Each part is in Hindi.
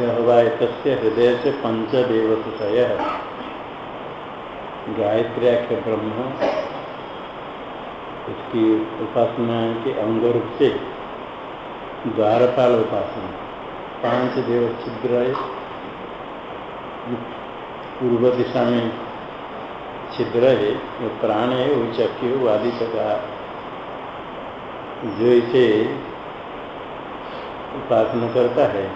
ह्यहवायत हृदय से पंचदेवतय गायत्री आख्य ब्रह्म, इसकी उपासना के अंग रूप से द्वारपाल उपासना। पाँच देव छिद्र पूर्व दिशा में छिद्र है जो प्राण है, वो चक्यु आदित्य का जो इसे उपासना करता है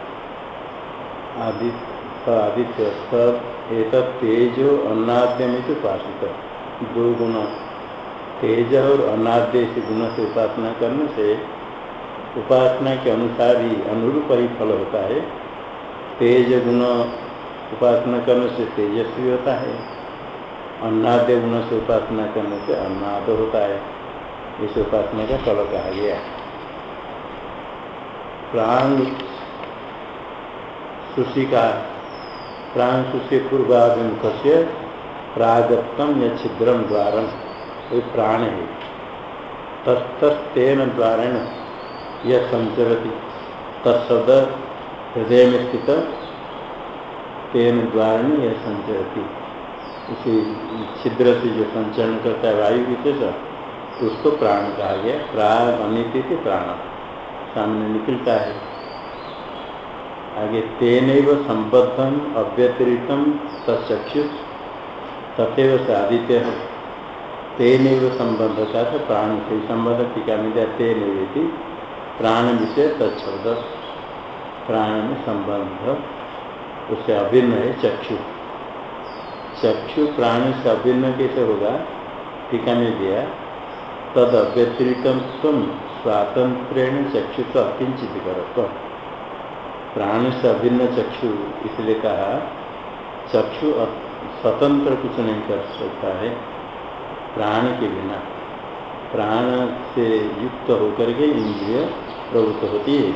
आदित्य आदित्य सब एक तेजो अन्नाद्यमित उपासित। दो गुण तेज और अनाद्य से गुण से उपासना करने से उपासना के अनुसार ही अनुरूप ही फल होता है। तेज गुण उपासना करने से तेजस्वी होता है। अन्नाद्य गुण से उपासना करने से अन्नाद होता है। इस उपासना का फल कहा गया। प्राण सुशी का प्राण सुशी पूर्वाभिमुख से प्रागत्म या छिद्रम द्वारम। ये प्राण है। तस्तस्तेन द्वारेण यह संचरती। तत्शब्द हृदय में स्थित तेन द्वारा यह संचरती। इसी छिद्र से जो संचरण करता है वायु विशेष, उसको प्राण कहा गया। प्राग अनिति प्राण। सामने निकलता है। आगे तेन संबद्धम अव्यतिरिक्तम तचक्षु तथेव से आदित्य। तेन संबद्ध का प्राण। से संबद्ध टीका में दिया तेन प्राण विषय तत्शब्द प्राण में संबंध उससे अभिन्न है चक्षु। चक्षु प्राण से अभिन्न कैसे होगा? टीका में दिया। तद अव्यतिरिक्त तुम स्वातंत्र्यण चक्षु तो अकिंचित कर प्राण से अभिन्न चक्षु, इसलिए कहा, चक्षु स्वतंत्र कुछ नहीं कर सकता है, प्राण के बिना। प्राण से युक्त होकर के इंद्रिय प्रवृत्त होती है।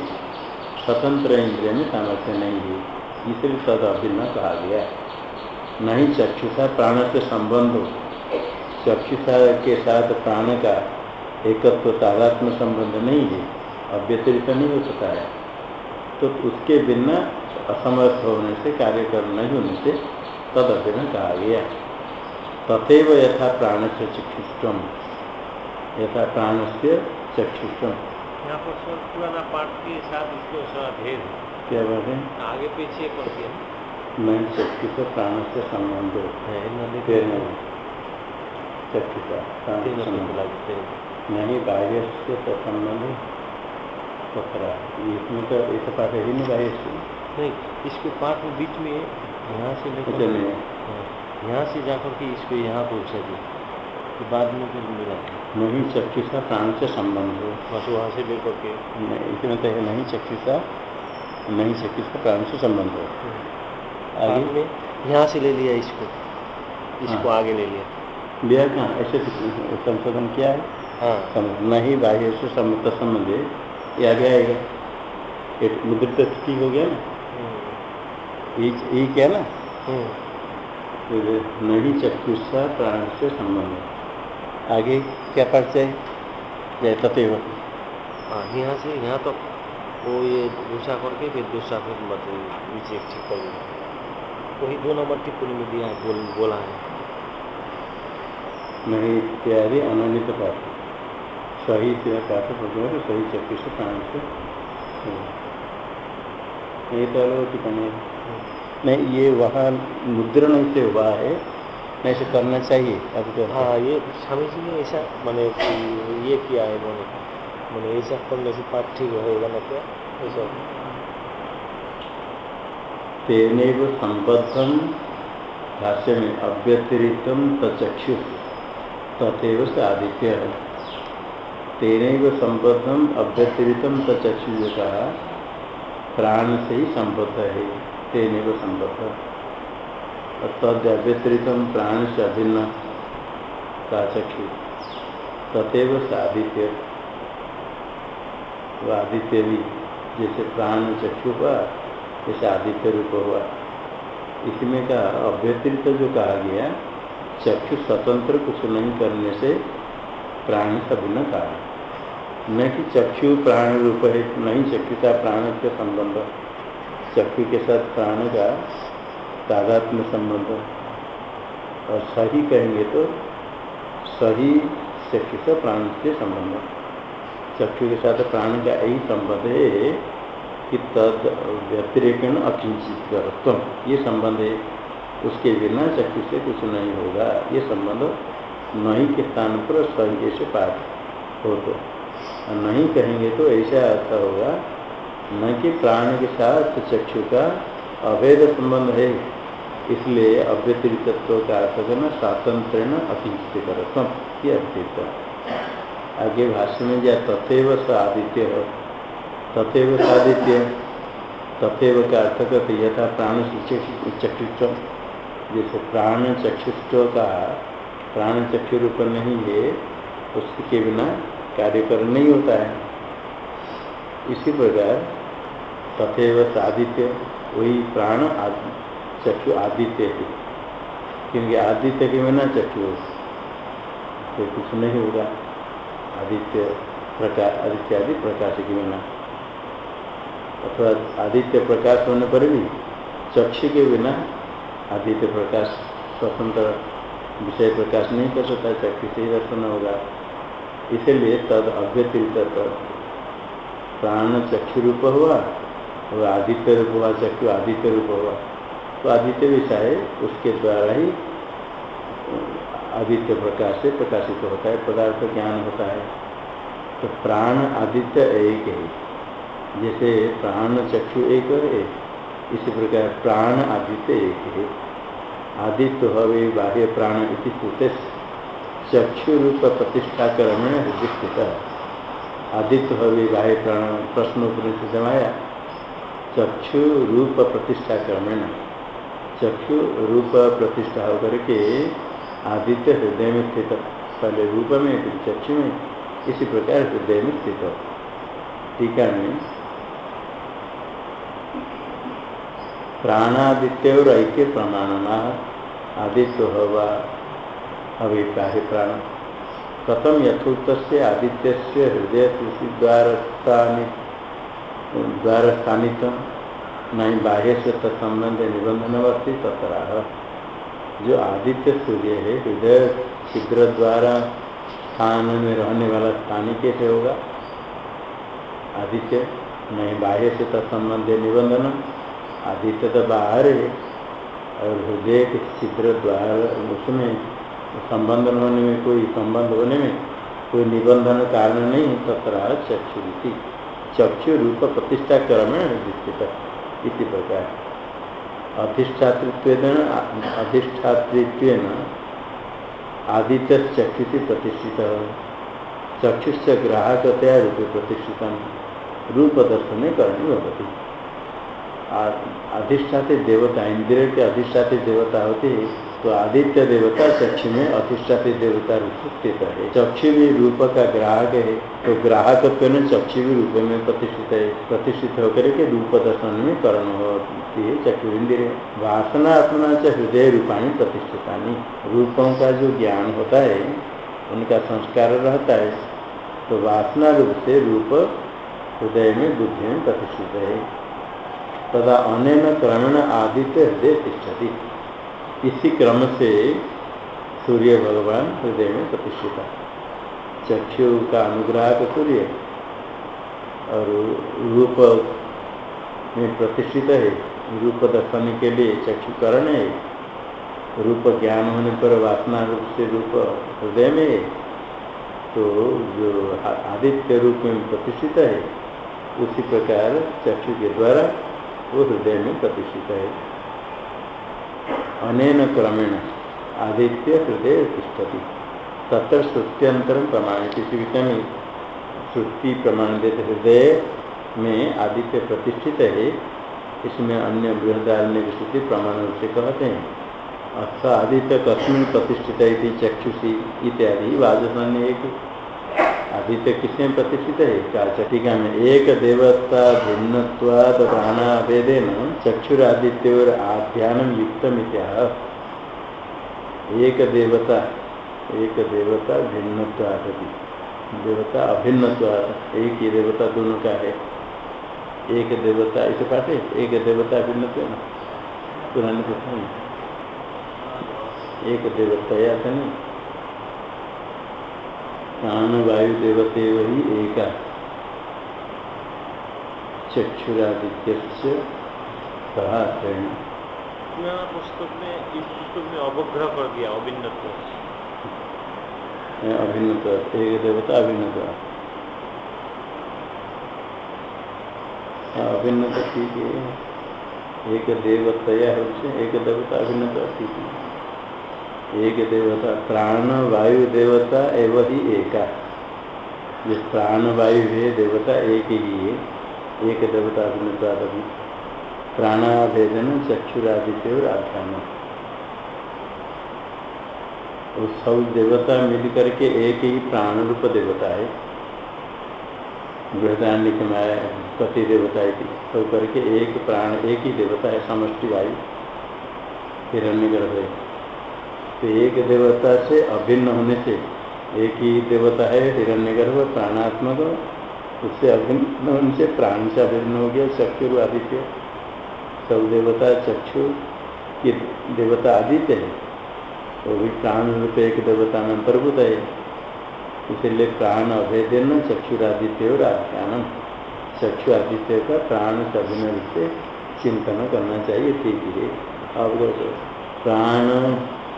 स्वतंत्र इंद्रिय में सामर्थ्य नहीं है, इसलिए तद अभिन्न कहा गया। नहीं चक्षुषा प्राण से संबंध हो। चक्षुषा के साथ प्राण का एकत्व तादात्म संबंध नहीं है अव्यतिरिक्त नहीं हो सकता है। तो उसके बिना असमर्थ होने से कार्य कर नहीं होने से तद अभिन्न कहा गया। तथेव यथा प्राण से चक्षुष्टम। यथा प्राण से चक्षुष्टम। यहाँ पर स्वर पुराना पाठ के साथ इसको भेद क्या बात है? आगे पीछे नहीं चक्षु से प्राण से संबंध हो। चक्षु का नहीं बाह्य से तो संबंध पकड़ा इसमें तो ऐसा पाठ है ही नहीं से नहीं इसके पाठ में बीच में यहाँ से लेकर हाँ, यहाँ से जाकर के इसको यहाँ पहुँचा दिया तो बाद में फिर मिला। नहीं चक्षु का प्राण से संबंध हो। बस वहाँ से लेकर के। नहीं इसमें तो है नहीं चक्षु का नहीं चक्षु का प्राण से संबंध हो। बाद आगे? में यहाँ से ले लिया इसको। इसको हाँ। आगे ले लिया। कहाँ? ऐसे संशोधन किया है? हाँ। नहीं बाह्य से सम्मत संबंध है ये आगे आएगा। एक मुद्रित ठीक हो गया ना? हम्म, ये ये क्या ना? हम्म, फिर नहीं चक्षुषा प्राण से संबंध आगे क्या परिचय? जय तथेव। हाँ यहाँ से यहाँ तो वो ये दूसरा करके फिर दूसरा फिर मतलब नीचे ठीक कर वही दो नंबर टिप्पणी में दिया है बोल बोला है। नहीं इत्यादि अनन्वित पाठ सही से पाठ प्रकार सही चक्षु से प्राण से। ये तो अलग टिप्पणी नहीं ये वहाँ मुद्रण से हुआ है। नहीं से करना चाहिए अब तो हाँ। ये स्वामी जी ने ऐसा मैंने ये किया है मैंने मैंने ऐसा करने से पाठ ठीक होगा ना क्या? ऐसा। तेन संबद्धम भाष्य में अव्यतिरिक्त तचक्षु। तथेव से आदित्य तेन संबद्धम अव्यतिरिक्तम तचक्षु जो कहा प्राण से ही संबद्ध है तेन संबद्ध तद प्राण से अभिन्न का चक्षु, तथेव साधित्य आदित्य। भी जैसे प्राण चक्षु हुआ जैसे आदित्य रूप हुआ। इसमें का अव्यतिरिक्त जो कहा गया, चक्षु स्वतंत्र कुछ नहीं करने से प्राण से भिन्न कहा न कि चक्षु प्राण रूप है, नहीं, चक्षुता प्राण के संबंध। चक्षु के साथ प्राण का तादात्म्य संबंध। और सही कहेंगे तो सही चक्षु से प्राण से संबंध। चक्षु के साथ प्राण का यही संबंध है कि तद व्यतिरेकण अकिंचित ये संबंध है। उसके बिना चक्षु से कुछ नहीं होगा। ये संबंध नहीं के स्थान पर सही ऐसे पाठ हो। तो नहीं कहेंगे तो ऐसा अर्थ होगा, न कि प्राण के साथ चक्षु का अवैध संबंध है। इसलिए अव्यतिरिक्तत्व का अर्थ करना स्वातंत्र अतिष्ठ करतम ये अतिरिक्त आगे भाष्य में दिया, तथेव स आदित्य तथेव स आदित्य तथेव का अर्थ करते यथा प्राण चक्षुष्ट, जैसे प्राण चक्षुष्ट का, प्राण चक्षु रूप नहीं है, उसके बिना कार्य कर नहीं होता है। इसी प्रकार तथेव आदित्य वही प्राण आदि, चक्षु आदित्य है। क्योंकि आदित्य के बिना चक्षु तो कुछ नहीं होगा। आदित्य प्रकाश आदित्य आदि प्रकाश के बिना। अथवा आदित्य प्रकाश होने पर भी चक्षु के बिना आदित्य प्रकाश, स्वतंत्र विषय प्रकाश नहीं कर सकता। चक्षु से ही दर्शन होगा। इसलिए तद अव्यतिरिक्त प्राण चक्षु रूप हुआ, और आदित्य रूप हुआ, चक्षु आदित्य रूप हुआ। तो आदित्य विषय उसके द्वारा ही, आदित्य प्रकाश से प्रकाशित होता है, पदार्थ ज्ञान होता है। तो प्राण आदित्य एक है। जैसे प्राण चक्षु एक है इसी प्रकार प्राण आदित्य एक है। आदित्य हवे बाह्य प्राण इति श्रुते चक्षु रूप प्रतिष्ठा क्रमेण हृदय स्थित आदित्य हवे बाह्य प्राण प्रश्न उपनिषद जमाया चक्षु रूप प्रतिष्ठा क्रमेण चक्षु रूप प्रतिष्ठा होकर के आदित्य हृदय में स्थित, पहले रूप में, फिर चक्षु में, इसी प्रकार हृदय में स्थित टीका में प्राणादित्य और ऐक्य प्रमाण आदित्य हवा अभिप्राय। प्राण कथम यथोक्त आदित्य से हृदय द्वार द्वार स्थानित नहीं बाह्य से तत्संबंध निबंधन वर्ती तत्राह जो आदित्य सूर्य है, हृदय शीघ्र द्वारा स्थान में रहने वाला स्थानीय कैसे होगा? आदित्य? नहीं बाह्य से तत्संबंध निबंधन आदित्य तो बाहर है, और हृदय के शीघ्र द्वार उसमें संबंधन होने में, कोई संबंध होने में, कोई निबंधन कारण नहीं तथा चक्षुरी चक्षु रूप प्रतिष्ठा क्रमेण इसी प्रकार। अधिष्ठातृत्व अधिष्ठातृत्व आदित्य चक्षुषि प्रतिष्ठित। चक्षुष ग्राहकतया रूप प्रतिष्ठित रूप दर्शन करनी होती अधिष्ठाते देवता, इंद्रिय के अधिष्ठाते देवता होते तो आदित्य देवता चक्षु में अधिष्ठाते देवता रूप स्थित है। चक्षु भी रूप का ग्राहक है तो ग्राहक चक्षु भी रूप में प्रतिष्ठित है, प्रतिष्ठित होकर के रूप दर्शन में करण होती है, चक्षु इंद्रिय। वासना अपना च हृदय रूपाणी प्रतिष्ठिता रूपों का जो ज्ञान होता है, उनका संस्कार रहता है तो वासना रूप से रूप हृदय में बुद्धि में प्रतिष्ठित है। तदा अन क्रमेण आदित्य हृदय तिष्ठती। इसी क्रम से सूर्य भगवान हृदय में प्रतिष्ठित चक्षु का अनुग्रह तो सूर्य और रूप में प्रतिष्ठित है। रूप दर्शन के लिए चक्षुकरण है। रूप ज्ञान होने पर वासना रूप से रूप हृदय में है। तो जो आदित्य रूप में प्रतिष्ठित है, उसी प्रकार चक्षु के द्वारा वो हृदय में प्रतिष्ठित है। अनेन क्रमेण। आदित्य हृदय तिष्ठति। तत्र श्रुत्यंतर प्रमाण किसी विषय में श्रुति प्रमाण देते हृदय में आदित्य प्रतिष्ठित है। इसमें अन्य बृहदारण्य की श्रुति प्रमाण रूप से कहते हैं। अच्छा आदित्य कस्मिन प्रतिष्ठित है चक्षुषी इत्यादि। वाजस्थान एक आदित्य किसमें प्रतिष्ठित है? चटिका में? एक देवता भिन्नवाद प्राणाभेदेन चक्षुरादित्य और आध्यान युक्त एक देवता एक देवता भिन्नवाद देवता अभिन्नवाद एक ही देवता दोनों का है। एक देवता इसे पाठे एक देवता भिन्न तो पुराने प्रश्न एक देवता या था नहीं? प्राण वायु देवते वही एका चक्षुरादित्य पुस्तक में इस पुस्तक में अवग्रह कर दिया अभिन्न अभिन्न एक देवता अभिन्न अभिन्न तो ठीक है एक देवतया एक देवता अभिन्न तो ठीक है एक देवता, प्राण, वायु, देवता एवं ही एका। प्राण, वायु है, देवता एक ही है। एक देवता अभिन्न अभी प्राणाभेदन चक्षुरादित्य और आख्यान। सब देवता मिल करके एक ही प्राण रूप देवता है। बृहदारण्य के माया, पति देवता है सब करके एक प्राण, एक ही देवता है, समष्टि वायु। हिरण्य गर्भ है। तो एक देवता से अभिन्न होने से एक ही देवता है हिरण्य गर्भ प्राणात्मक, उससे अभिन्न होने से प्राण से अभिन्न हो गया चक्षु आदित्य। सब देवता चक्षु की देवता आदित्य है। वो भी प्राण रूप एक देवता में अंतर्भूत है। इसलिए प्राण अभेदन चक्षुरादित्य और आख्यान चक्षु आदित्य का प्राण से अभिन्न रूप से चिंतन करना चाहिए, ठीक है अब प्राण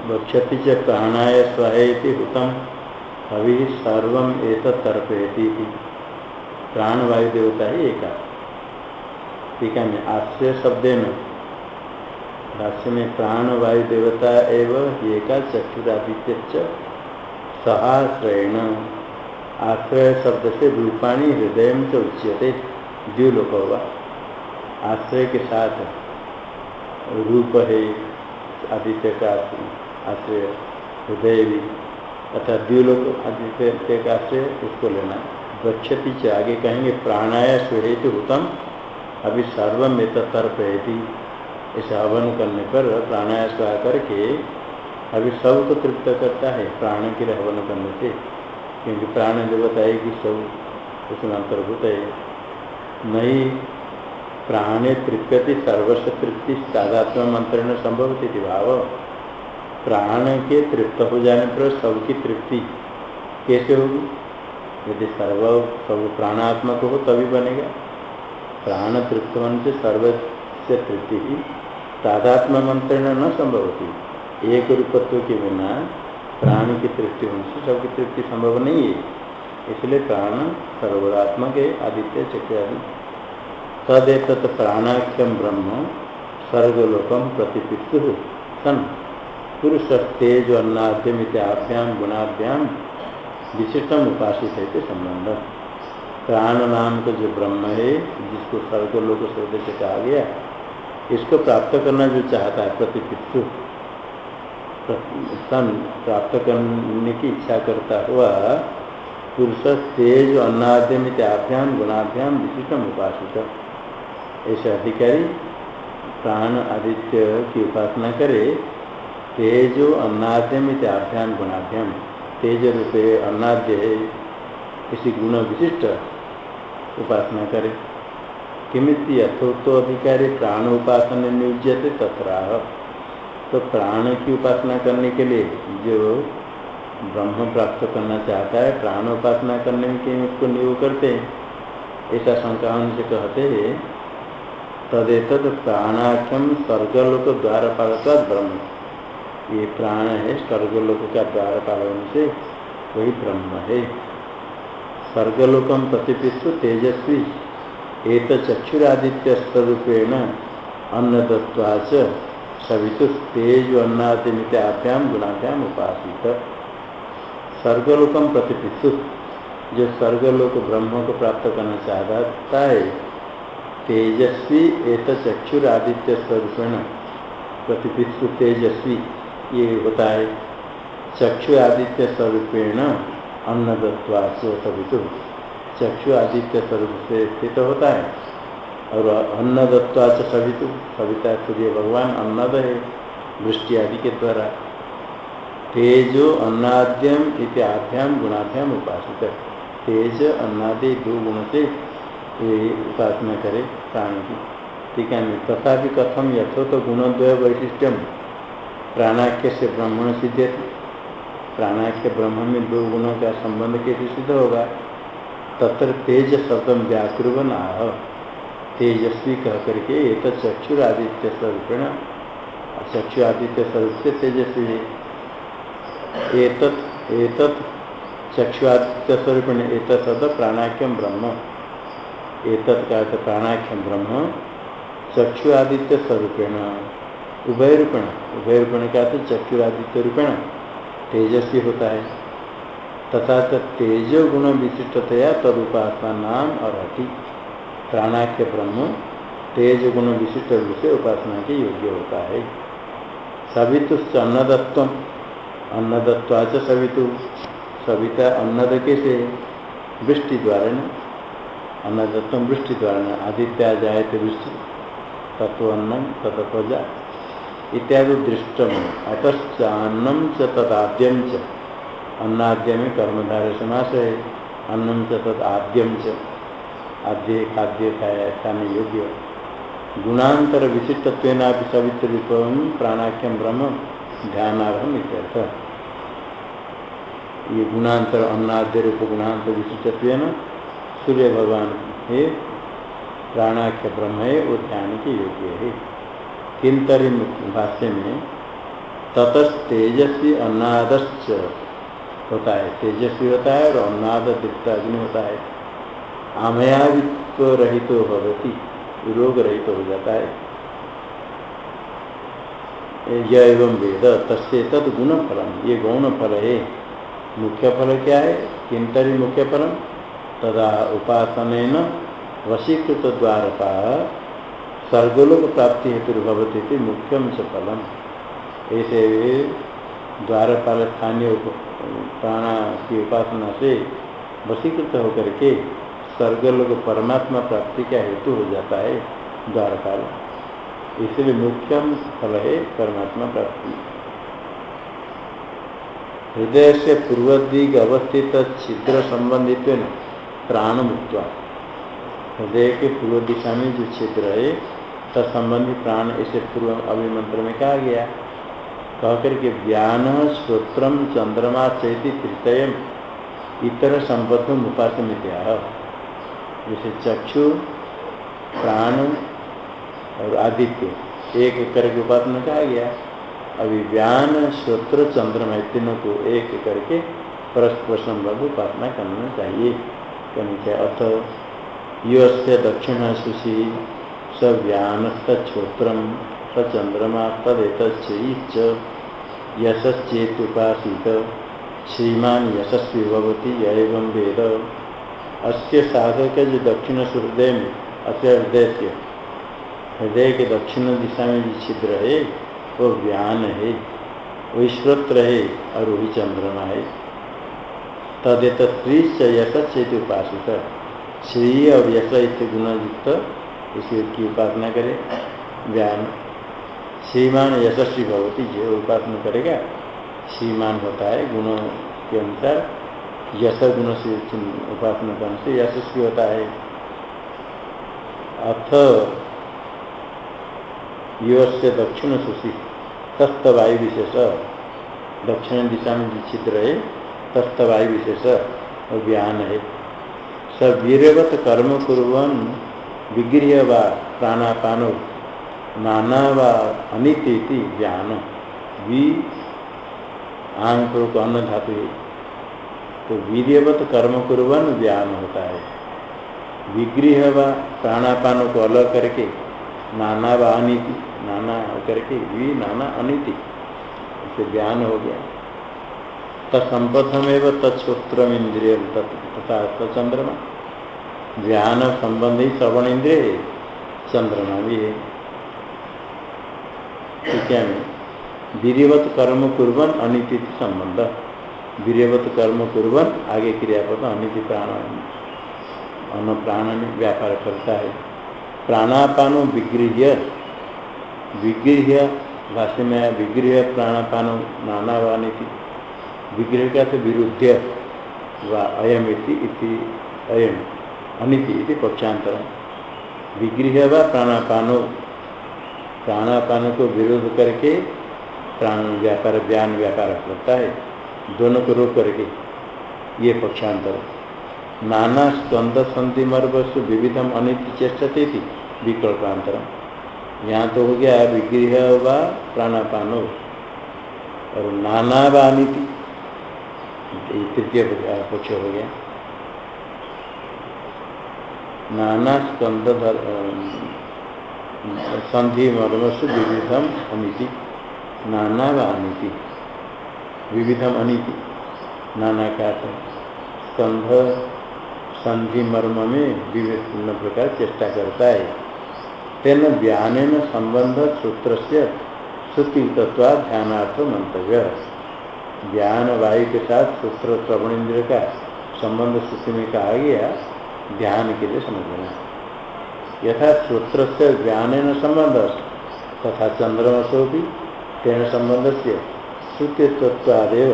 वक्षति च प्राणाय स्वाहेति हुतम अभी सर्व एक तर्पयती प्राण वायु देवता ही एक है, मैं आश्रय शब्द में भाष्य में प्राण वायु देवता एवं एका चक्षुरादित्य सहाश्रयण आश्रय शब्द से रूपाणी हृदय से उच्यते। द्व्युलोक होगा आश्रय के साथ रूप है आदित्य का आश्रय हृदय भी अर्थात द्व्युलोक आदित्य का आश्रय, उसको लेना गच्छति से आगे कहेंगे, प्राणाया स्वेत उत्तम अभी सर्वमेत तर्पयती ऐसा हवन करने पर प्राणाया स्वा करके अभी सबको तृप्त करता है, प्राण के लिए हवन करने से। क्योंकि प्राण देवता है कि सब, उसमें अंतर्भूत है। नहीं, प्राणे तृप्यति, सर्वस्व तृप्ति तादात्म मंत्रण संभव थी भाव। प्राण के तृप्त हो जाने पर सबकी तृप्ति कैसे होगी? यदि सर्व सब प्राणात्मक हो, तभी बनेगा। प्राण तृप्त होने से सर्व से तृप्ति ही तादात्म मंत्रण न संभव होती। एक रूपत्व के बिना प्राण की तृप्ति होने से सबकी तृप्ति संभव नहीं है। इसलिए प्राण सर्वदात्मक है, आदित्य, चक्र आदि। तदेत प्राणाख्यम ब्रह्म सर्वलोकम प्रतिपिस्तु सन। पुरुष तेज अन्नाद्यम इत्याभ्याम गुणाभ्याम विशिष्टम उपासित है संबंध प्राण नाम का जो ब्रह्म है जिसको सर्वलोक शब्द से कहा गया, इसको प्राप्त करना जो चाहता है प्रतिपिस्तु सन प्राप्त करने की इच्छा करता हुआ पुरुष तेज अन्नाद्यम इत्याभ्याम गुणाभ्याम विशिष्टम उपासित ऐसे अधिकारी प्राण आदित्य की उपासना करे तेजो अन्नाद्यम इत्याभ्याम गुणाभ्याम। तेज रूपे अन्नाद्य किसी गुण विशिष्ट उपासना करे। किमित यथोत्तो अधिकारी प्राण उपासना नियुज्यते तथा तो प्राण की उपासना करने के लिए जो ब्रह्म प्राप्त करना चाहता है, प्राण उपासना करने के उसको नियोग करते हैं। ऐसा शंका से कहते हैं तदेत प्राणाख्यम स्वर्गलोक द्वारा पालता ब्रह्म। ये प्राण है, स्वर्गलोक का द्वार पालन से वही ब्रह्म है। स्वर्गलोकम प्रतिपिस्तु तेजस्वी एक चक्षुरादित्य स्वरूपेण अन्नदत्वाच सवितु तेज अन्नादिमित्याभ्याम गुणाभ्याम उपासित। स्वर्गलोकम प्रतिपिस्तु जो स्वर्गलोक ब्रह्म को प्राप्त करना चाहता है, तेजस्वी एक चक्षुर आदित्य स्वरूपेण प्रतिपिस्तु तेजस्वी। ये होता है। चक्षु आदित्य स्वरूपेण अन्नदत्वाच सवितु चक्षु आदित्य स्वरूप से स्थित होता है। और अन्न दत्वा सवितु। सविता सूर्य भगवान अन्नद है वृष्टि आदि के द्वारा। तेजो अन्नाद्यम इत्याभ्याम गुणाभ्याम उपासित। तेज अन्नादि दो गुण से ये उपासना करे प्राण की। ठीक है, तथा कथम यथो गुणद्वय वैशिष्ट्यम। प्राणाख्य से ब्रह्मण सिद्ध थी प्राणाख्य ब्रह्म में दो गुणों का संबंध कैसे सिद्ध होगा? तत्र तेज शब्दम व्याकुर्वन आह तेजस्वी कह करके ये तो चक्षुरादित्य स्वरूपेण चक्षु आदित्य स्वरूप से तेजस्वी है। एतत् चक्षुआदित्य स्वरूपेण एक शब्द प्राणाख्यम ब्रह्म। एतत् का प्राणाख्यम ब्रह्म चक्षु आदित्य स्वरूपेण। उभय रूपेण उभय रूपेण का तो चक्षुरादित्य रूपेण तेजस्वी होता है। तथा तेज गुण विशिष्टतया तदुपासना नाम और प्राणाख्य ब्रह्म तेज गुण विशिष्ट रूप से उपासना के योग्य होता है। सवितु अन्नदत्व अन्नदत्वाच सवितु। सविता अन्नद से वृष्टि द्वारा न अन्नदत्व वृष्टि द्वारा आदित्य जाए तो वृष्टि तत्व अन्नम तत्वजा इत्यादि दृष्टम। अतश्चान्नम च तदाद्यम च। अन्नाद्य में कर्मधारय समास है। अन्नम च तदाद्यम च। आद्य खाद्य खाने योग्य। गुणांतर विशिष्टत्व सवित्र प्राणाख्यम ब्रह्म ध्यानारम इत्यर्थ। ये गुणांतर अन्नाद्य रूप गुणांतर विशिष्टत्व सूर्य भगवान है, प्राणाख्य ब्रह्म है, वो ध्यान के योग्य है। किंतरी भाष्य में ततस तेजस्वी अन्नादश्च होता है। तेजस्वी होता है और अन्नाद दीप्त अग्नि होता है। आमयावित्व रहित तो भगवती रोग रहित तो हो जाता है। यह एवं वेद, तस्य तद गुण फलम ये गौण फल है। मुख्य फल क्या है? किंतरी मुख्य फलम। तदा उपासन वशीकृत द्वारपा स्वर्गलोक प्राप्ति हेतु भवती मुख्यम च फलम ऐसे द्वारपाल स्थानीय प्राणा की उपासना से वशीकृत होकर के स्वर्गलोक परमात्मा प्राप्ति का हेतु हो जाता है द्वारपाल। इसलिए मुख्यम फल है परमात्मा प्राप्ति। हृदय से पूर्व दिग अवस्थित छिद्र संबंधित प्राण मुक्त हृदय के पूर्व दिशा में जो छिद्र है तत्संबंधी प्राण इसे पूर्व अभिमंत्र में कहा गया। कह करके ज्ञान श्रोत्रम चंद्रमा चैती तृतय इतर संबद्ध उपासन क्या जैसे चक्षु, प्राण और आदित्य, एक करके उपासना कहा गया। अभी ज्ञान, श्रोत्र, चंद्रमा तीनों को एक करके परस्पर संबद्ध उपासना करना चाहिए। करनी चाहिए अथ यो से दक्षिण सुशी सव्यानस्तोत्र स चंद्रमा तदेत यशश्चेतुपासित श्रीमान यशस्वी भवती एवं वेद। अस्य साधक जो दक्षिण हृदय में अस्य हृदय से के दक्षिण दिशा में जो छिद्र है, वो व्यान है वही श्रोत्र है और वही चंद्रमा है। तदेत श्री से यशस्ेत उपासित श्री और यश इत गुणयुक्त की उपासना करे। ज्ञान श्रीमान यशस्वी भगवती जो उपासना करेगा, श्रीमान होता है गुणों के अनुसार। यश गुण से उपासना करने से यशस्वी होता है। अथ यो से दक्षिण सुशी तस्त वायु विशेष। दक्षिण दिशा में जो छिद्र है तस्त वायु विशेष। ज्ञान है। स वीरवत कर्म कुरन विगृह व प्राणापानो, नाना व अनिति ज्ञान। वी आँख को अन्न धातु तो वीर्यवत कर्म कुरन ज्ञान होता है। विगृह व प्राणापानों को अलग करके, नाना व अनिति, नाना करके वी नाना अनिति, इसे ज्ञान हो गया। तत्संबद्धमेव तत्श्रोत्र इंद्रिय तथा चंद्रमा ज्ञान संबंधी श्रवण इंद्रिय, चंद्रमा भी है। ठीक है वीरवत कर्म कुर्बन अनिति संबंध। वीरवत कर्म कुर्बन आगे क्रियापद अनिति प्राण अन्न प्राण व्यापार करता है। प्राणापानो विगृह विगृह भाष्य में विगृह प्राणापानो नाना वानिति विग्रह का तो विरुद्ध व अयम इति अयम। अनिति पक्षांतर विगृह व प्राणापानो, प्राणापान को विरोध करके प्राण व्यापार, ज्ञान व्यापार करता है, दोनों को रोक करके, ये पक्षांतर। नाना स्कंद संधि मर्वसु विविधम अनिति चेष्टते थी, विकल्पांतरम। यहाँ तो हो गया विगृह व प्राणापानो। और नाना व अनिति तृतीय पक्ष हो गया। नाना स्कंद संधि मर्मसु विविधम अनिति। नाना व अनिति विविधम अनिति। नाना का स्कंध संधि मर्म में विभिन्न प्रकार चेष्टा करता है तेन व्यान संबंध सूत्र से श्रुति तत्वा ध्यानार्थ मंतव्य ज्ञान वायु के साथ सूत्र श्रवण इंद्र का संबंध श्रुति में कहा गया ध्यान के लिए समझना यथा सूत्र से ज्ञान संबंध तथा चंद्रमसो भी तेन संबंध से श्रुति तत्वादेव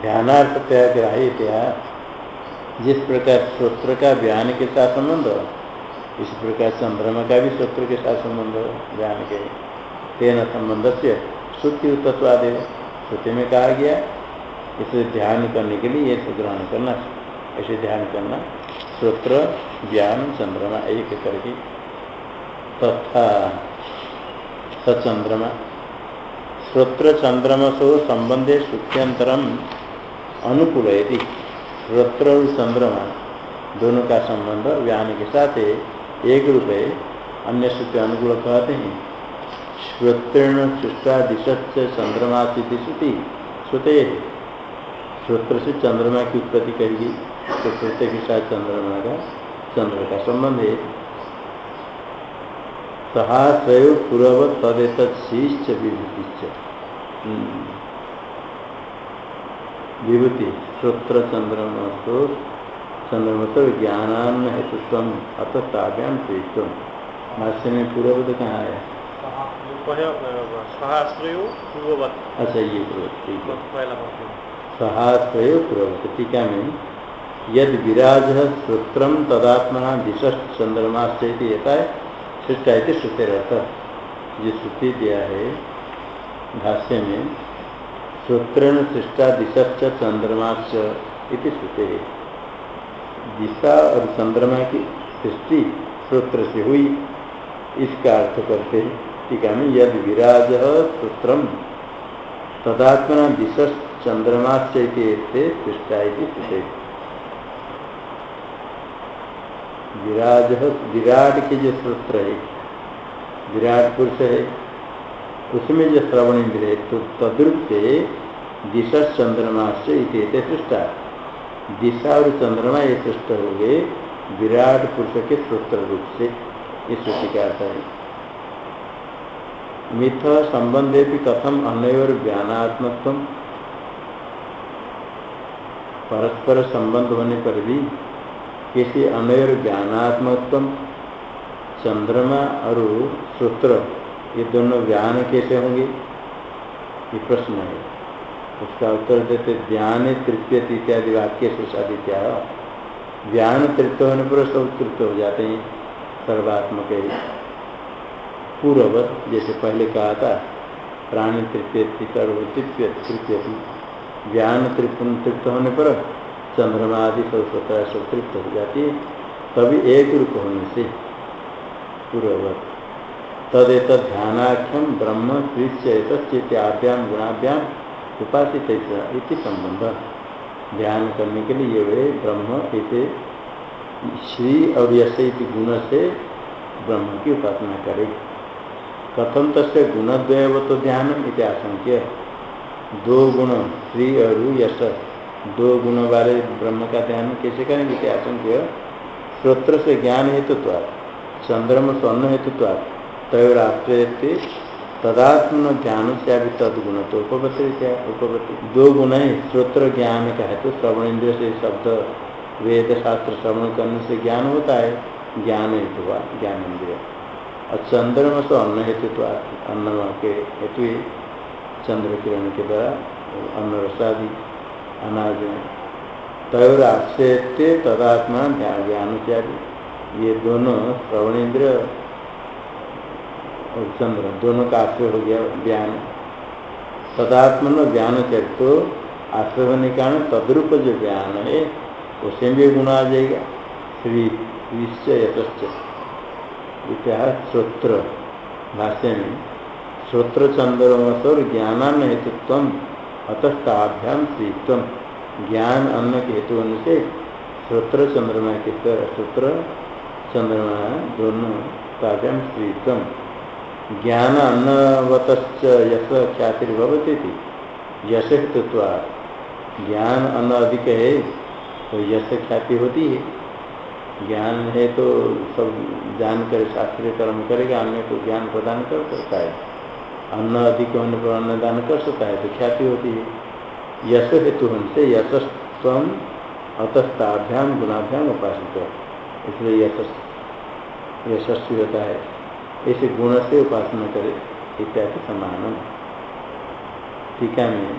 ध्यानार्थ त्याग्राह्य जिस प्रकार सूत्र का ज्ञान के साथ संबंध हो इस प्रकार चंद्रमा का भी सूत्र के साथ संबंध हो ज्ञान के। तेन संबंध से श्रुति तत्वादेव श्रुति में कहा गया इसे ध्यान करने के लिए ये ग्रहण करना ऐसे ध्यान करना। श्रोत्र ज्ञान, चंद्रमा, एक करके। तथा सचंद्रमा श्रोत्र चंद्रमसो संबंधे सुख्यंतरम अनुकूल यदि श्रोत्र और चंद्रमा दोनों का संबंध व्यान के साथ एक रूप है, अन्य श्रुति अनुकूल कहते हैं। श्रोत्रेण सृष्टा दिशा चंद्रमा से दिशति श्रुते श्रोत्र से चंद्रमा की उत्पत्ति करेगी तो श्रोते के साथ चंद्रमा का चंद्र का संबंध है। सहाश्रय पूर्व तदेत शीश्च विभूति विभूति श्रोत्र चंद्रमसो चंद्रमसो ज्ञानान हेतुत्व अत ताभ्याम प्रीतम भाष्य में पूर्ववत कहाँ है? अच्छा ये पूर्वत ठीक है। सहाश्रय टीका में यद विराज श्रोत्र तदात्मना दिशा चंद्रमा से यथा सृष्टा है। श्रुति ये श्रुति दिया है, भाष्य में श्रोत्रण सृष्टा दिशा चंद्रमा इति श्रुते है। दिशा और चंद्रमा की सृष्टि श्रोत्र से हुई, इसका अर्थ करते हैं। टीका में यद विराज श्रोत्र तदात्मना चंद्रमाच सृष्टा श्रुते विराज विराट के जो सूत्र है, विराट पुरुष है, उसमें जो श्रवण इंद्र है तो तद्रुप से दिशा चंद्रमा से इतने सृष्टा दिशा और चंद्रमा ये सृष्ट हो गए विराट पुरुष के सूत्र रूप से ये श्रुति का अर्थ है। मिथ संबंधे भी कथम अन्य और ज्ञानात्मत्व परस्पर संबंध होने पर भी किसी अनयर ज्ञानात्मत्व चंद्रमा और सूत्र, ये दोनों ज्ञान कैसे होंगे? ये प्रश्न है। उसका उत्तर देते, ज्ञान तृतीय इत्यादि वाक्य से साधित्या ज्ञान तृतीय होने पर सब तृतीय हो जाते हैं, सर्वात्मक पूर्व जैसे पहले कहा था, प्राणी तृतीय तृतीय ज्ञान तृप्त तृप्त होने पर चंद्रमा आदि सब स्वतः सब तृप्त हो जाती है। तभी एक रूप होने से पूर्ववत। तदेत ध्यानाख्यम ब्रह्म तृत्याभ्याम गुणाभ्याम उपासित इति संबंध। ध्यान करने के लिए वे ब्रह्म इसे श्री और यश गुण से ब्रह्म की उपासना करे। कथम तस्य गुणद्वय तो ध्यान इति दो गुण, श्री और यश। दो गुण वाले ब्रह्म का ध्यान कैसे करेंगे? क्या आशंक्य श्रोत्र से ज्ञान हेतुत्वाद चंद्रम स्वर्ण हेतुत्वाद तयोराप्त तदात्म ज्ञान से अभी तदगुण तो उपपत्ति क्या? दो गुण है, श्रोत्र ज्ञान का है तो श्रवण इंद्र से शब्द, वेद शास्त्र श्रवण करने से ज्ञान होता है। ज्ञान हेतु, ज्ञान इंद्रिय। और चंद्रमा अन्न हेतु अन्न के हेतु चंद्र किरण के द्वारा अन्न रसादि अनाज तय आश्रय तदात्मा ज्ञान इत्यादि ये दोनों श्रवणेन्द्र और चंद्र, दोनों का आश्रय हो गया ज्ञान। तदात्मन ज्ञान तो आश्रय होने के कारण तद्रूप जो ज्ञान है उसमें भी गुण आ जाएगा। श्री विश्व यतश्च इतिहास श्रोत्र भाष्य में श्रोत्र चंद्रमसौर ज्ञानान हेतुत्व अतस्ताभ्याम श्रीत्व ज्ञान अन्न के हेतु से श्रोत्र चंद्रमा के श्रोत्र चंद्रमा दोनों ताभ्याम श्रीत्व ज्ञान अन्नवत यश ख्यातिर्भवती यश हेतुत्वा ज्ञान अन्न अधिक है तो यश ख्याति होती है। ज्ञान है तो सब जानकर शास्त्रीय कर्म करेगा, अन्य को ज्ञान प्रदान कर सकता है। अन्न अधिक होने पर अन्नदान कर सकता है। तो ख्याति होती है यश हेतु से यशस्व अतस्ताभ्याम गुणाभ्याम उपासित इसलिए यशस् यशस्वी होता है, इसे गुण से उपासना करे। इत्यादि समान टीका में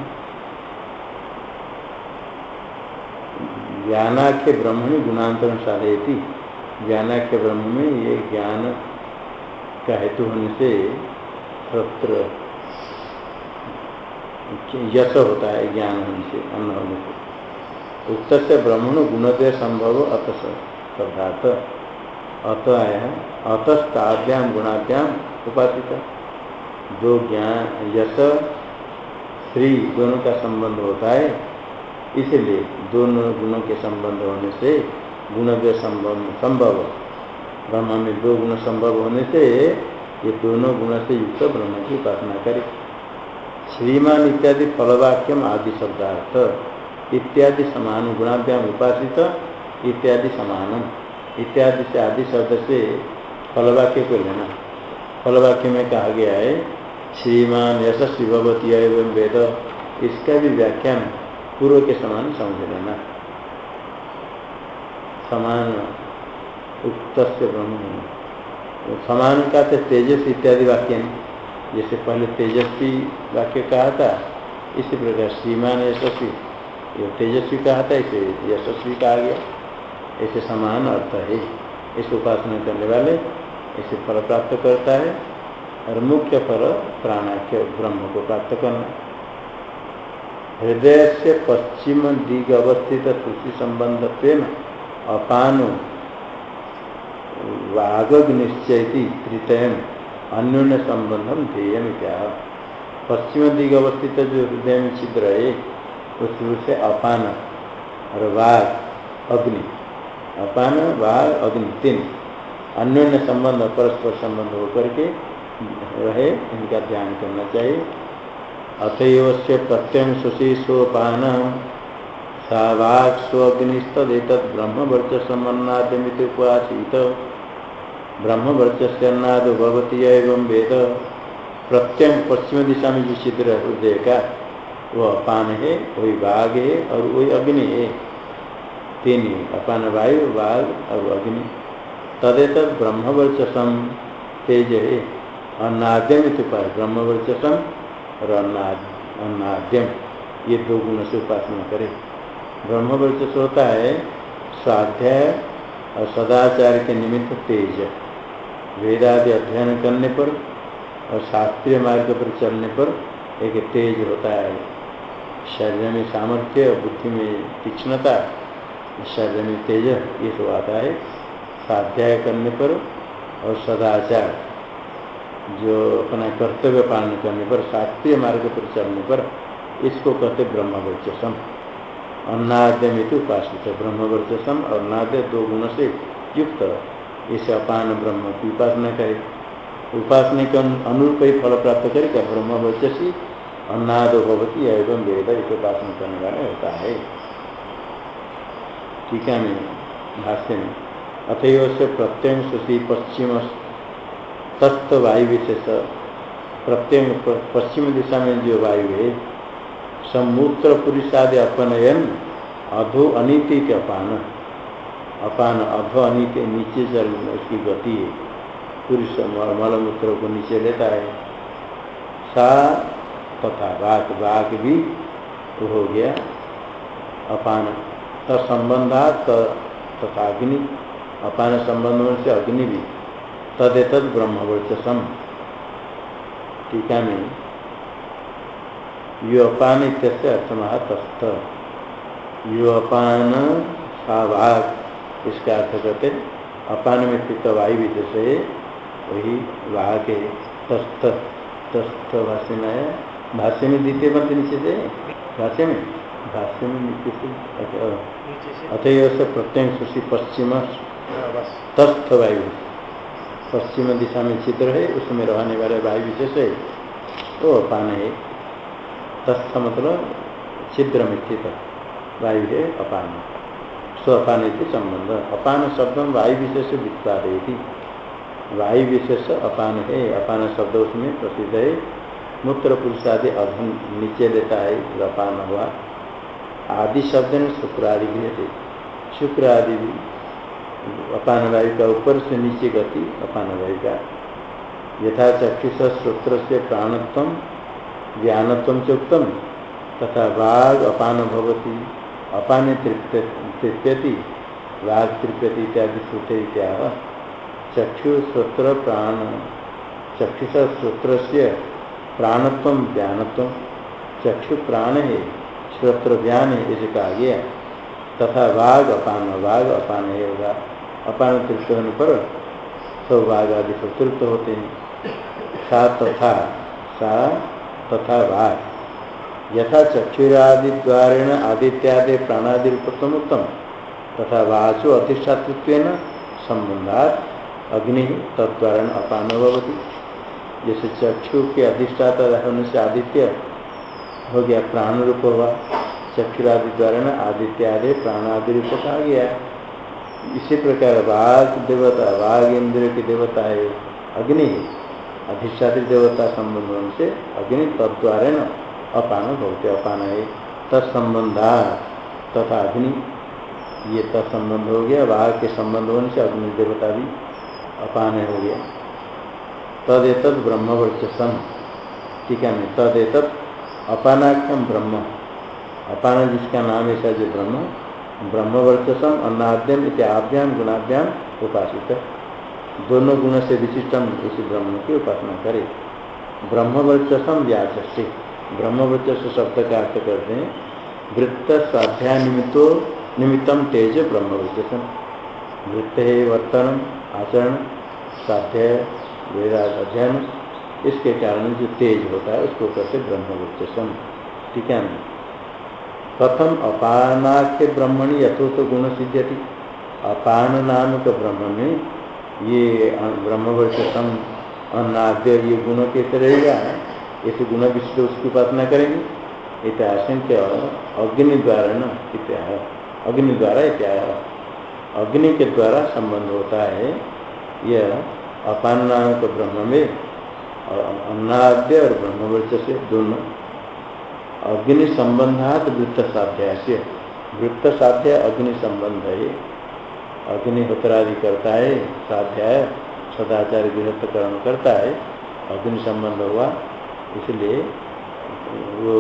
ज्ञानाख्य ब्रह्मणि गुणांतरण साधयती ज्ञानाख्य ब्रह्म में ये ज्ञान का हेतु होने से सत्र यश होता है ज्ञान होने से, अन्न होने से। उक्त से ब्रह्मण गुणदय संभव अत शब्दार्थ अत आया अतस्ताभ्याम गुणाभ्याम उपासित दो ज्ञान, यश, श्री दोनों का संबंध होता है। इसलिए दोनों गुणों के संबंध होने से गुणदय संभव संभव। ब्रह्म में दो गुण संभव होने से ये दोनों गुण से युक्त ब्रह्म की उपासना करे। श्रीमान इत्यादि फलवाक्यम आदि शब्दार्थ, इत्यादि समान गुणाभ्याम उपासित, इत्यादि समानम। इत्यादि से आदि शब्द से फलवाक्य को लेना। फलवाक्य में कहा गया है, श्रीमान यशस्वी भगवती एवं वेद, इसका भी व्याख्यान पूर्व के समान समझ लेना। समान उक्त ब्रह्म। समान का तो तेजस इत्यादि वाक्य जैसे पहले तेजस्वी वाक्य कहा था, इसी प्रकार श्रीमान यशस्वी, ये तेजस्वी कहा था, इसे यशस्वी कहा गया। ऐसे समान अर्थ है। इस उपासना करने वाले इसे फल प्राप्त करता है और मुख्य फल प्राणाख्य, ब्रह्म को प्राप्त करना। हृदय से पश्चिम दिग अवस्थित तुलसी संबंध अपान वागग्निश्चय तृतयन अन्योन्य संबंधम ध्येयम क्या पश्चिम दिग अवस्थित जो हृदय में छिद्र है, उस रूप से अपान और वाघ अग्नि। अपान वाघ अग्नि, तीन। अन्योन्य संबंध, परस्पर संबंध होकर के रहे, इनका ध्यान करना चाहिए। अतएव से प्रत्यम सुशी सोपान, सा वाक् स्वग्निस्तदेत ब्रह्मवर्चसमन्नाद्यमित उपासीत। ब्रह्मवर्चस्नाद भवती एवं वेद। प्रत्यम पश्चिम दिशा में जो छिद्र हृदय का वो अपान है, वही बाघ है और वही अग्नि है। तीन अपान वायु बाघ और अग्नि। तदेत ब्रह्मवर्चसम तेज है। अन्नाद्यम उपाय। ब्रह्मवर्चसम और अन्नाद अन्नाद्यम ये दो गुण से उपासना करें। ब्रह्मवर्चस होता है स्वाध्याय और सदाचार के निमित्त तेज। वेदादि अध्ययन करने पर और शास्त्रीय मार्ग पर चलने पर एक तेज होता है। शरीर में सामर्थ्य बुद्धि में तीक्ष्णता, शरीर में तेज, ये सब आता है। स्वाध्याय करने पर और सदाचार, जो अपना कर्तव्य पालन करने पर, शास्त्रीय मार्ग पर चलने पर, इसको कहते ब्रह्मवर्चसम अन्नाद्यमित उपासित ब्रह्मवर्चसम और नाद्य दो गुण से युक्त इसे अपान ब्रह्म की उपासना करे। उपासना के अनुरूप ही फल प्राप्त करेगा ब्रह्मवर्चसी अन्नाद भवती, एवं वेद इस उपासना करने वाला होता है। टीका में भाष्य में। अतएव से प्रत्यय सुशी पश्चिम तत्व वायु विशेष। प्रत्यय पश्चिम दिशा में जो वायु है समूत्र पुरुषादि अपनयन, अधो अनिति के अपान। अपान अधो अनिति नीचे चल उसकी गति है। पुरुष मलमूत्र को नीचे लेता है। सा तथा बाघ बाघ भी तो हो गया। अपान तत्संबंधा तथा अग्नि अपान संबंध से अग्नि भी। तदेत ब्रह्मवर्चसम टीका में यो अपान इत्यस्य अर्थमः तस्थ यो अपान साभाग इसका अर्थ करते अपान में स्थित वायु विदेश है वही वाह है तस्थ तस्थ भाष्य में भाष्य में द्वितीय पंथ नीचे से भाष्य में भाष्य में नीचे से अतएव से प्रत्यय सुशी पश्चिम तस्थ वायु। पश्चिम दिशा में चित्र है उसमें रहने वाले वायु विशेष है वो अपान है। तस्थ मतलब छिद्र में स्थित वायु है अपान। स्व अपान संबंध अपान शब्द वायु विशेष थी वायु विशेष अपान है। अपान शब्द उसमें प्रसिद्ध है। मूत्र पुरुष आदि अधन नीचे लेता है, अपान हुआ। आदि शब्द में शुक्र आदि भी है शुक्र आदि भी अपान वायु का ऊपर से नीचे गति अपान वायु का। यथा चक्षुष श्रोत्र से प्राणत्व, ज्ञानत्व चुक्तम तथा वाघ अपान भवती। अपान तृप्यति वाघ तृप्यति इत्यादि श्रुते इत्याह। चक्षु श्रोत्र प्राण, चक्षुष श्रोत्र से प्राणत्व, ज्ञानत्व। चक्षु प्राण है श्रोत्र ज्ञान है इसे कहा गया। तथा वाघ अपान वाघ अपान है होगा अपान तृप्त होने पर सब वाघ आदि सब तृप्त होते हैं। सा तथा सा तथा वाघ यथा चक्षुरादि द्वारेण आदित्यादि प्राणादि रूपत्म उत्तम तथा वाचु अधिष्ठातृत्व संबंधात अग्नि तद्वारण अपान भवती। जैसे चक्षु के अधिष्ठाता होने से आदित्य हो गया प्राण रूप हुआ। चक्षुरादि द्वारा आदित्य आदि प्राणादि रूप कहा गया। इसी प्रकार वाघ देवता वाघ इंद्र की देवता है, अग्नि। अधिष्ठात्री देवता संबंध से अग्नि तद्वारे न अपान भवते अपान है तत्संबंधा तथा अग्नि। ये तत्संबंध हो गया वाघ के संबंध होने से अग्नि देवता भी अपान हो गया। तदेत ब्रह्मवर्चसम टीका में तदेत अपानाख्यम ब्रह्म। अपान जिसका नाम ऐसा जो ब्रह्म ब्रह्मवर्चसम अन्नाद्यम इत्याभ्याम गुणाभ्याम उपासित। दोनों गुण से विशिष्टम इस ब्रह्म की उपासना करे। ब्रह्मवर्चसम व्याच ब्रह्मवर्चस शब्द का अर्थ करते हैं वृत्त स्वाध्याय निमित्तो निमित्तम तेज ब्रह्मवर्चसम वृत्त है वर्तन, आचरण, स्वाध्याय वेदाद अध्ययन इसके कारण जो तेज होता है, उसको कहते ब्रह्मवर्चसम ठीक है कथम अपानाख्य ब्रह्मणि यथोत गुण सिद्ध्यति। अपान नाम के ब्रह्म में ये ब्रह्मवर्षम अन्नाद्य ये गुण कैसे रहेगा? ऐसे गुण विशिष्ट उसकी उपासना करेंगे। इत्याशंक्य अग्नि द्वारा न इत्या अग्नि द्वारा इत्या अग्नि के द्वारा संबंध होता है यह अपान ब्रह्म में और अन्नाद्य और ब्रह्मवर्ष से दोनों। अग्नि संबंधात वृत्त साध्याय से वृत्त साध्य अग्नि संबंध है। अग्निहोत्रादि करता है, साध्याय, सदाचार गृहस्थ कर्म करता है। अग्नि संबंध हुआ इसलिए वो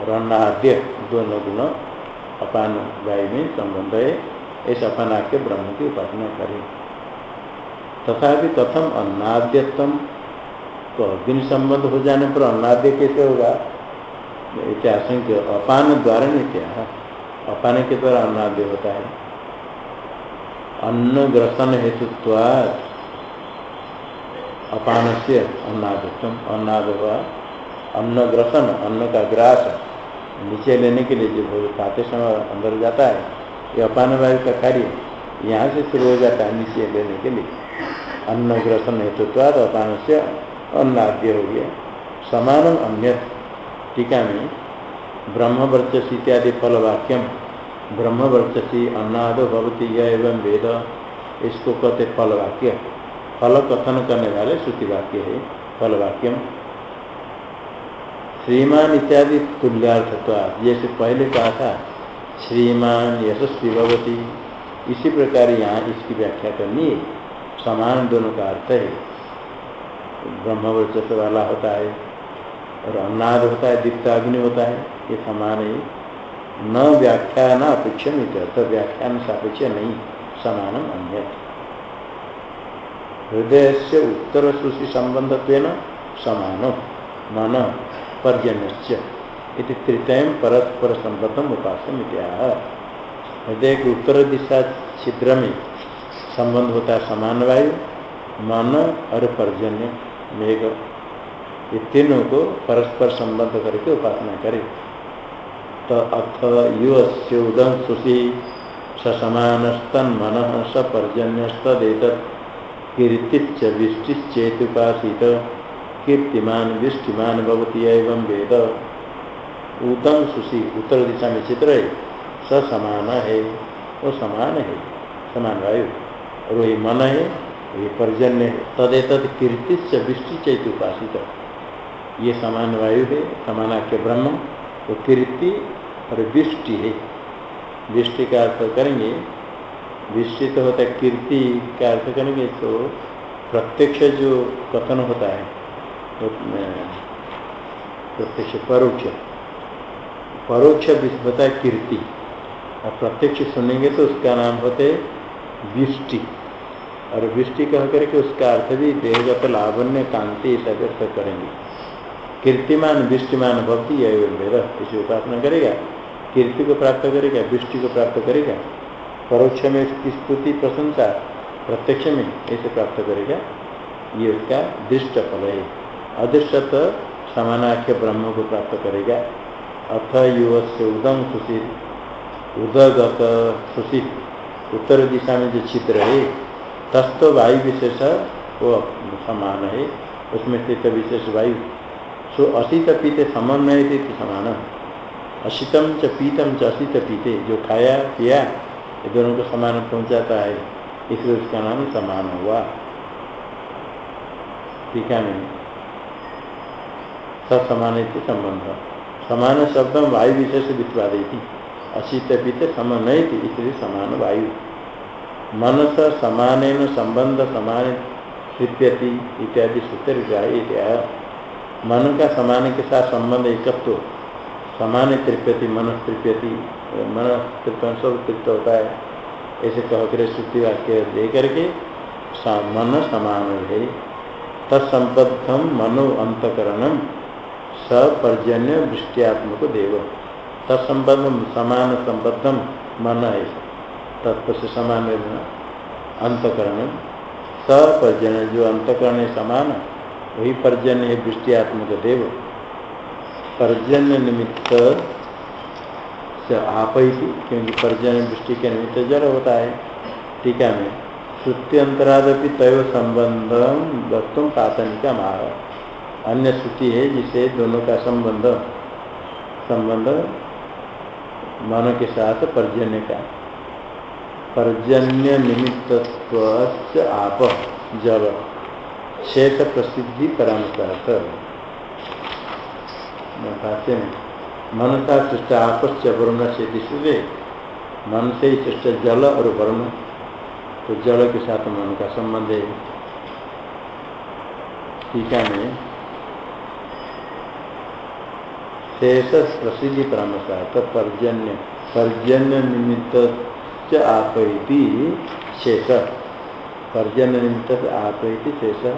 और अन्नाद्य दोनों गुण अपान वायु में संबंध है। ऐसे अपान के ब्रह्म की उपासना करें। तथा कथम अन्नाद्यत्म तो अग्नि संबंध हो जाने पर अन्नाद्य कैसे होगा? आशंक्य अपान द्वारा नहीं क्या अपान के द्वारा अन्नाद्य होता है। अन्न ग्रसन हेतुत्वाद अपान से अन्नादित्व अन्नाद अन्न ग्रसन अन्न का ग्रास नीचे लेने के लिए जो खाते समय अंदर जाता है, ये अपान वायु का कार्य यहाँ से शुरू हो जाता है नीचे लेने के लिए। अन्न ग्रसन हेतुत्वाद अपान से अन्नाद्य हो गया। समान अन्य टीका में ब्रह्मवर्चसी इत्यादि फल वाक्यम ब्रह्मवर्चसी अन्नादो भवती यह एवं वेद। इसको कहते फल वाक्य फल कथन करने वाले श्रुति वाक्य है फल वाक्यम श्रीमान इत्यादि तुल्यार्थत्व, जैसे पहले कहा था, श्रीमान यशस्वी भवती। इसी प्रकार यहाँ इसकी व्याख्या करनी है। समान दोनों का अर्थ है ब्रह्मवर्चस्व वाला होता है और अन्नाद होता है दीप्त अग्नि होता है, ये समान है। न व्याख्यान अपेक्षम अर्थ व्याख्यान सापेक्ष नहीं, समानम अन्य हृदय से उत्तर सुशी संबंध समान, मन पर्जन्य तृतीय परस्पर संबद्धम उपासन हृदय के उत्तर दिशा छिद्र में संबंध होता है समान वायु मन और पर्जन्य मेघ। ये तीनों को परस्पर संबद्ध करके उपासना करे। तो अथ यु से उदम सुशी समान मन स पर्जन्य पर्जन्यस्तेत कीर्तिच्च विष्टिश्चेतुपासित, कीर्तिमान, विष्टिमान भवती एवं वेद। उत्तम सुशी उत्तर दिशा में चित्र है स समान है वो समान है समान वायु। और वही मन है वही पर्जन्य है। तदेत कीर्ति से वृष्टि चैत उपासित ये समान वायु है, समानाख्य ब्रह्म, वो कीर्ति और वृष्टि है। वृष्टि का अर्थ करेंगे वृष्टि तो होता है, कीर्ति का अर्थ करेंगे तो प्रत्यक्ष जो कथन होता है तो प्रत्यक्ष, परोक्ष। परोक्ष होता है कीर्ति। और प्रत्यक्ष सुनेंगे तो उसका नाम होते वृष्टि। और वृष्टि कह करके उसका अर्थ भी देहगत लावण्य, कांति ऐसा व्यक्त करेंगे। कीर्तिमान, वृष्टिमान भक्ति है वेद, इसी उपासना करेगा। कीर्ति को प्राप्त करेगा, वृष्टि को प्राप्त करेगा। परोक्ष में उसकी स्तुति प्रशंसा प्रत्यक्ष में ऐसे प्राप्त करेगा? ये उसका दृष्ट फल है। अदृष्ट समानाख्य ब्रह्म को प्राप्त करेगा। अथ युव से उदम सुशील उदगत सुशील उत्तर दिशा में जो चित्र है तस्त वायु विशेष वो समान है। उसमें स्थित विशेष वायु। सो अशीत पीते समन्वय समान अशीतम च पीतम च पीते। जो खाया, पिया दोनों को समान पहुंचाता है। इसलिए उसका नाम समान हुआ। टीका में समान संबंध। समान शब्द वायु विशेष वित्वादी थी। अशीत पीते समान नहीं थी, इसलिए समान वायु। मनस समान संबंध समान इत्यादि सूत्र मन का समान के साथ संबंध एकत्व। समान तृप्यति मन तृप्यति मन तृप्त सब तृप्त होता है। ऐसे कह कर श्रुति वाक्य दे करके मन समान है। तत्सबद्धम मनो अंतकरणम सपर्जन्य वृष्टियात्मक देव। तत्सबद्ध समान संबद्धम मन है। तत्व से समान अंतकरण। सपर्जन्य जो अंतकरण है समान, वही पर्जन्य है वृष्टियात्मक देव। पर्जन्य निमित्त से आप ही थी क्योंकि पर्जन्य वृष्टि के निमित्त जल होता है। टीका में, श्रुति अंतरादपि तय संबंध वस्तु प्राथमिका मार अन्य श्रुति है जिसे दोनों का संबंध संबंध मन के साथ पर्जन्य का। पर्जन्य निमित्त आप जल शेष प्रसिद्धि परामर्श भाष्य में मन का सृष्ट आपस्य वरुण से दिशे मन से ही सृष्ट जल और वरुण। तो जल के साथ मन का संबंध है। टीका में शेष प्रसिद्धि परामर्श पर्जन्य पर्जन्य निमित्त आपति शेष। पर्जन निमित्त आपति शेष।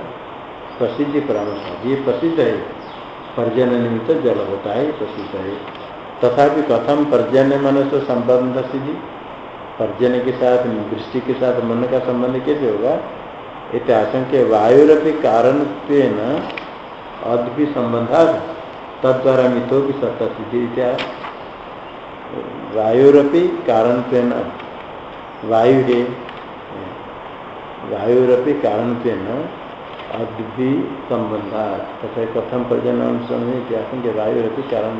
प्रसिद्धि परामर्श, ये प्रसिद्ध है। पर्जन निमित्त जल होता है प्रसिद्ध है। तथापि कथम पर्जन्य मन से संबंध सिद्धि पर्जन के साथ, दृष्टि के साथ, मन का संबंध कैसे होगा? इत आशंक्य वायुरपि कारण अद्भि संबंधा तद्वारा मिथो भी सत्ता सिद्धि इतिहास वायुरपि कारण वायु है वायुरपि कारण न अद्भि संबंधा। तथा कथम प्रजनन समय क्या कि वायुरपि कारण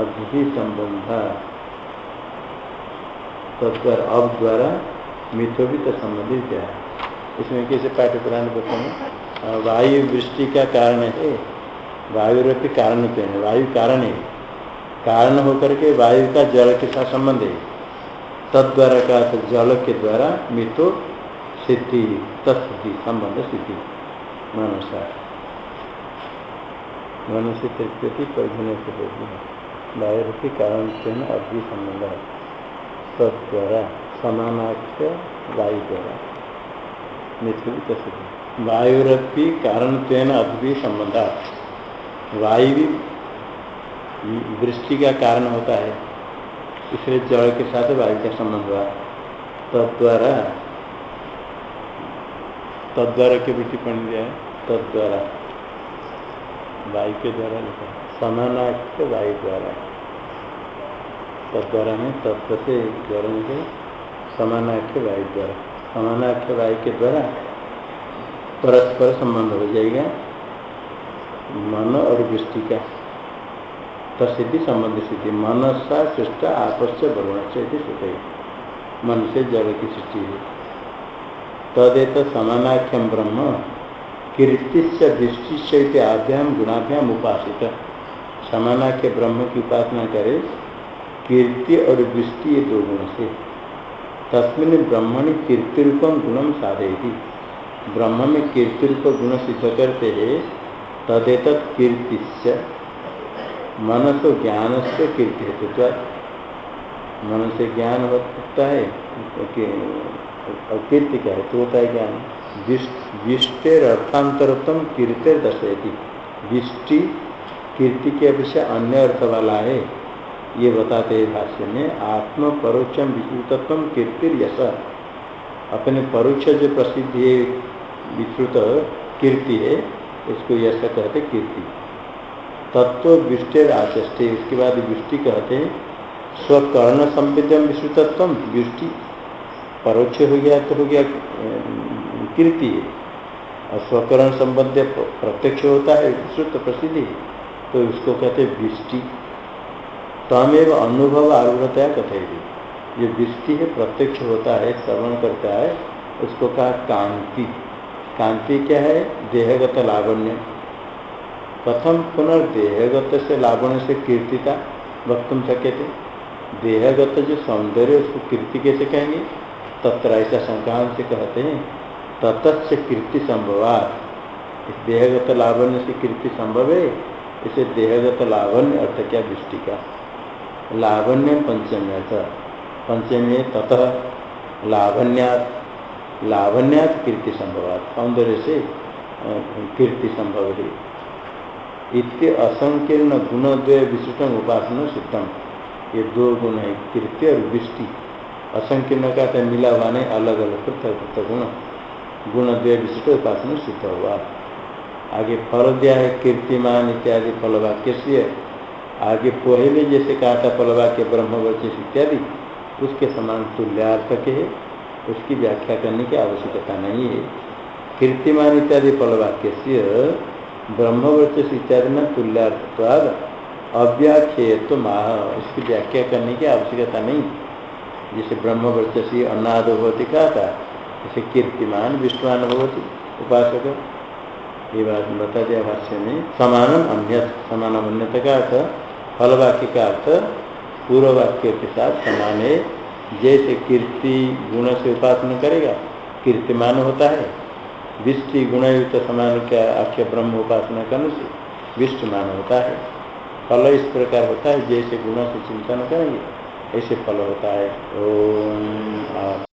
अद्भि संबंधा। तत्पर अब द्वारा मिथोभित संबंधित है? इसमें कैसे पाठ्य पुराण बताएँ वायु वृष्टि का कारण है। वायुरपि कारण वायु कारण है। कारण होकर के वायु का जल के साथ संबंध है। तद्वारा का जल के द्वारा मृत्यु सिद्धि, तत्सिद्धि, संबंध सिद्धि मनुष्य मनुष्य तृप्यति परिधन से वायुरूपी कारण से अग्नि संबंध है। तद्वारा समानाख्य वायु द्वारा। मिथुलित सिद्धि। वायुरपी कारण अग्नि संबंध वायु भी वृष्टि का कारण होता है। इसलिए जल के साथ वायु का संबंध हुआ। तद्वारा तद्वारा की भी टिप्पणी दिया है। तद्वारा। वायु के द्वारा लिखा समानाख्य वायु द्वारा। तद्वारा में तत्व से ज्वरण के समानाख्य वायु द्वारा। समानाख्य वायु के द्वारा परस्पर संबंध हो जाएगा। मन और वृष्टि का। तस्थिति संबंध स्थिति। मनसा सृष्ट आपस से वरुण से मन से जल की सृष्टि है। तदेत समानाख्यम ब्रह्म, कीर्तिश्च दृष्टिश्च आभ्याम गुणाभ्याम उपासित। समानाख्य ब्रह्म की उपासना करे, कीर्ति और दृष्टि ये दो गुण से। तस्मिन ब्रह्मण कीर्ति रूपम गुणम साधयती। ब्रह्म में कीर्ति रूप गुण सिद्ध करते हैं, तदेत कीर्तिश्च, मनसो ज्ञान से कीर्ति हेतु मन से ज्ञान होता है और कीर्ति का तो होता है ज्ञान। विष्टेर अर्थांतरतम कीर्तिर दर्शयती। विष्टि कीर्ति के अपेक्षा अन्य अर्थ वाला है। ये बताते हैं भाष्य में आत्म परोक्षम विश्रुतत्व कीर्तिर यश। अपने परोक्ष जो प्रसिद्ध है, विश्रुत कीर्ति है, इसको यश कहते कीर्ति। तत्व विष्टेर आचष्टे उसके बाद विष्टि कहते हैं स्वकर्ण संवेद्यम विश्रुतत्व, विष्टि परोक्ष हो गया तो हो गया कीर्ति और स्वकरण संबंध प्रत्यक्ष होता है विश्रुत प्रसिद्धि तो उसको कहते विष्टि। तमेव अनुभव आरूढ़तया कथेगी ये विष्टि है, प्रत्यक्ष होता है, श्रवण करता है। उसको कहा कांति। कांति क्या है? देहगत लावण्य। प्रथम पुनर्देहगत से लावण्य से कीर्तिता। वक्तुम शक्य थे देहगत जो सौंदर्य उसको कीर्ति कैसे कहेंगे? तत्र ऐसा संक्रांत से कहते हैं ततच कीर्ति संभवात। इस देहगत लावण्य से कीर्ति संभव है, इसे देहगत लावण्य अर्थ क्या दृष्टि का? लावण्य पंचमी अर्थ पंचमी ततः लावण्यात लावण्यात कीर्ति संभवात। सौंदर्य से कीर्ति संभव है। इतने असंकीर्ण गुणद्वय विशिष्टम उपासना सिद्धम ये दो गुण है, कीर्ति और वृष्टि। असंकीर्ण का तो मिला हुआ नहीं, अलग अलग पृथक पृथक गुण गुण द्वय विशिष्ट उपासना सिद्ध हुआ। आगे फल दिया है कीर्तिमान इत्यादि फल वाक्य से, आगे पहले जैसे कहा था फल वाक्य ब्रह्मवचिस इत्यादि, उसके समान तुल्यार्थक है, उसकी व्याख्या करने की आवश्यकता नहीं है। कीर्तिमान इत्यादि फल वाक्य से ब्रह्मवर्चस इत्यादि में तुल्यार्थवाद तो माह इसकी व्याख्या करने की आवश्यकता नहीं। जैसे ब्रह्मवर्चसी अन्नाद भवती कहा था, जैसे कीर्तिमान विष्णुमान भवती उपासक। ये बात बता दिया भाष्य में समानम अन्य समान अन्यता का अर्थ फल वाक्य का अर्थ पूर्व वाक्य के साथ समान है जैसे कीर्ति गुण से उपासना करेगा, कीर्तिमान होता है। विष्टि गुणयुक्त समान का आख्य ब्रह्म उपासना करने से विष्टमान होता है। फल इस प्रकार होता है, जैसे गुण से चिंतन करेंगे। ऐसे फल होता है। ओम